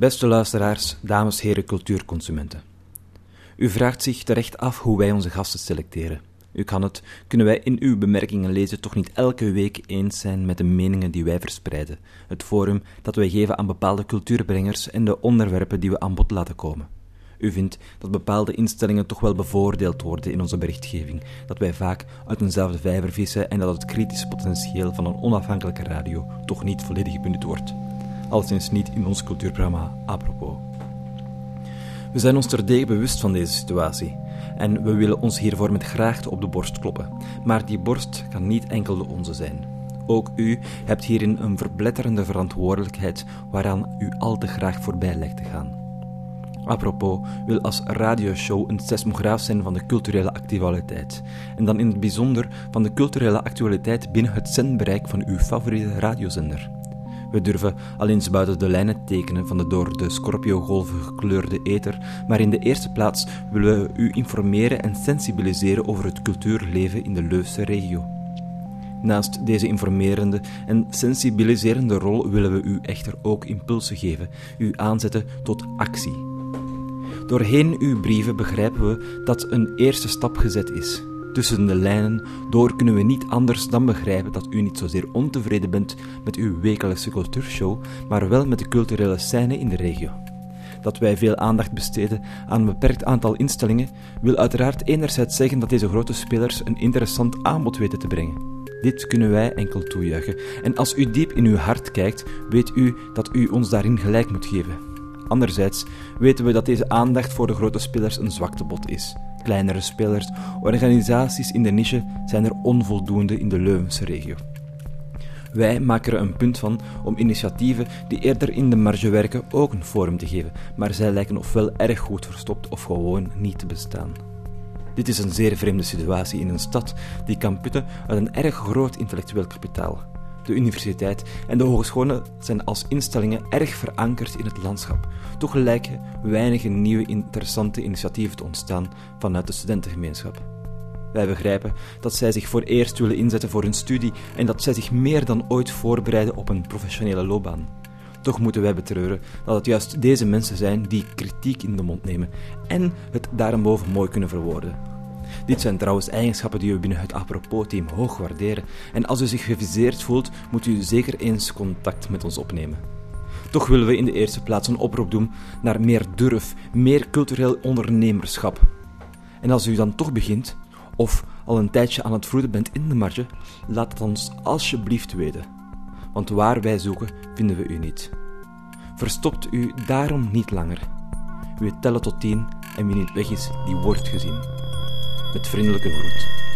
Beste luisteraars, dames, heren, cultuurconsumenten. U vraagt zich terecht af hoe wij onze gasten selecteren. U kan het, kunnen wij in uw bemerkingen lezen, toch niet elke week eens zijn met de meningen die wij verspreiden, het forum dat wij geven aan bepaalde cultuurbrengers en de onderwerpen die we aan bod laten komen. U vindt dat bepaalde instellingen toch wel bevoordeeld worden in onze berichtgeving, dat wij vaak uit eenzelfde vijver vissen en dat het kritische potentieel van een onafhankelijke radio toch niet volledig benut wordt. Alleszins niet in ons cultuurprogramma apropos. We zijn ons terdege bewust van deze situatie en we willen ons hiervoor met graagte op de borst kloppen. Maar die borst kan niet enkel de onze zijn. Ook u hebt hierin een verbletterende verantwoordelijkheid waaraan u al te graag voorbij lijkt te gaan. Apropos wil als radioshow een seismograaf zijn van de culturele actualiteit. En dan in het bijzonder van de culturele actualiteit binnen het zendbereik van uw favoriete radiozender. We durven al eens buiten de lijnen tekenen van de door de Scorpio-golven gekleurde ether, maar in de eerste plaats willen we u informeren en sensibiliseren over het cultuurleven in de Leuvense regio. Naast deze informerende en sensibiliserende rol willen we u echter ook impulsen geven, u aanzetten tot actie. Doorheen uw brieven begrijpen we dat een eerste stap gezet is. Tussen de lijnen door kunnen we niet anders dan begrijpen dat u niet zozeer ontevreden bent met uw wekelijkse cultuurshow, maar wel met de culturele scène in de regio. Dat wij veel aandacht besteden aan een beperkt aantal instellingen, wil uiteraard enerzijds zeggen dat deze grote spelers een interessant aanbod weten te brengen. Dit kunnen wij enkel toejuichen. En als u diep in uw hart kijkt, weet u dat u ons daarin gelijk moet geven. Anderzijds weten we dat deze aandacht voor de grote spelers een zwaktebod is. Kleinere spelers, organisaties in de niche zijn er onvoldoende in de Leuvense regio. Wij maken er een punt van om initiatieven die eerder in de marge werken ook een forum te geven, maar zij lijken ofwel erg goed verstopt of gewoon niet te bestaan. Dit is een zeer vreemde situatie in een stad die kan putten uit een erg groot intellectueel kapitaal de universiteit en de hogescholen zijn als instellingen erg verankerd in het landschap. Toch lijken weinige nieuwe interessante initiatieven te ontstaan vanuit de studentengemeenschap. Wij begrijpen dat zij zich voor eerst willen inzetten voor hun studie en dat zij zich meer dan ooit voorbereiden op een professionele loopbaan. Toch moeten wij betreuren dat het juist deze mensen zijn die kritiek in de mond nemen en het daarboven mooi kunnen verwoorden. Dit zijn trouwens eigenschappen die we binnen het apropos-team hoog waarderen. En als u zich geviseerd voelt, moet u zeker eens contact met ons opnemen. Toch willen we in de eerste plaats een oproep doen naar meer durf, meer cultureel ondernemerschap. En als u dan toch begint, of al een tijdje aan het vroeden bent in de marge, laat het ons alsjeblieft weten. Want waar wij zoeken, vinden we u niet. Verstopt u daarom niet langer. We tellen tot tien en wie niet weg is, die wordt gezien. Met vriendelijke groet.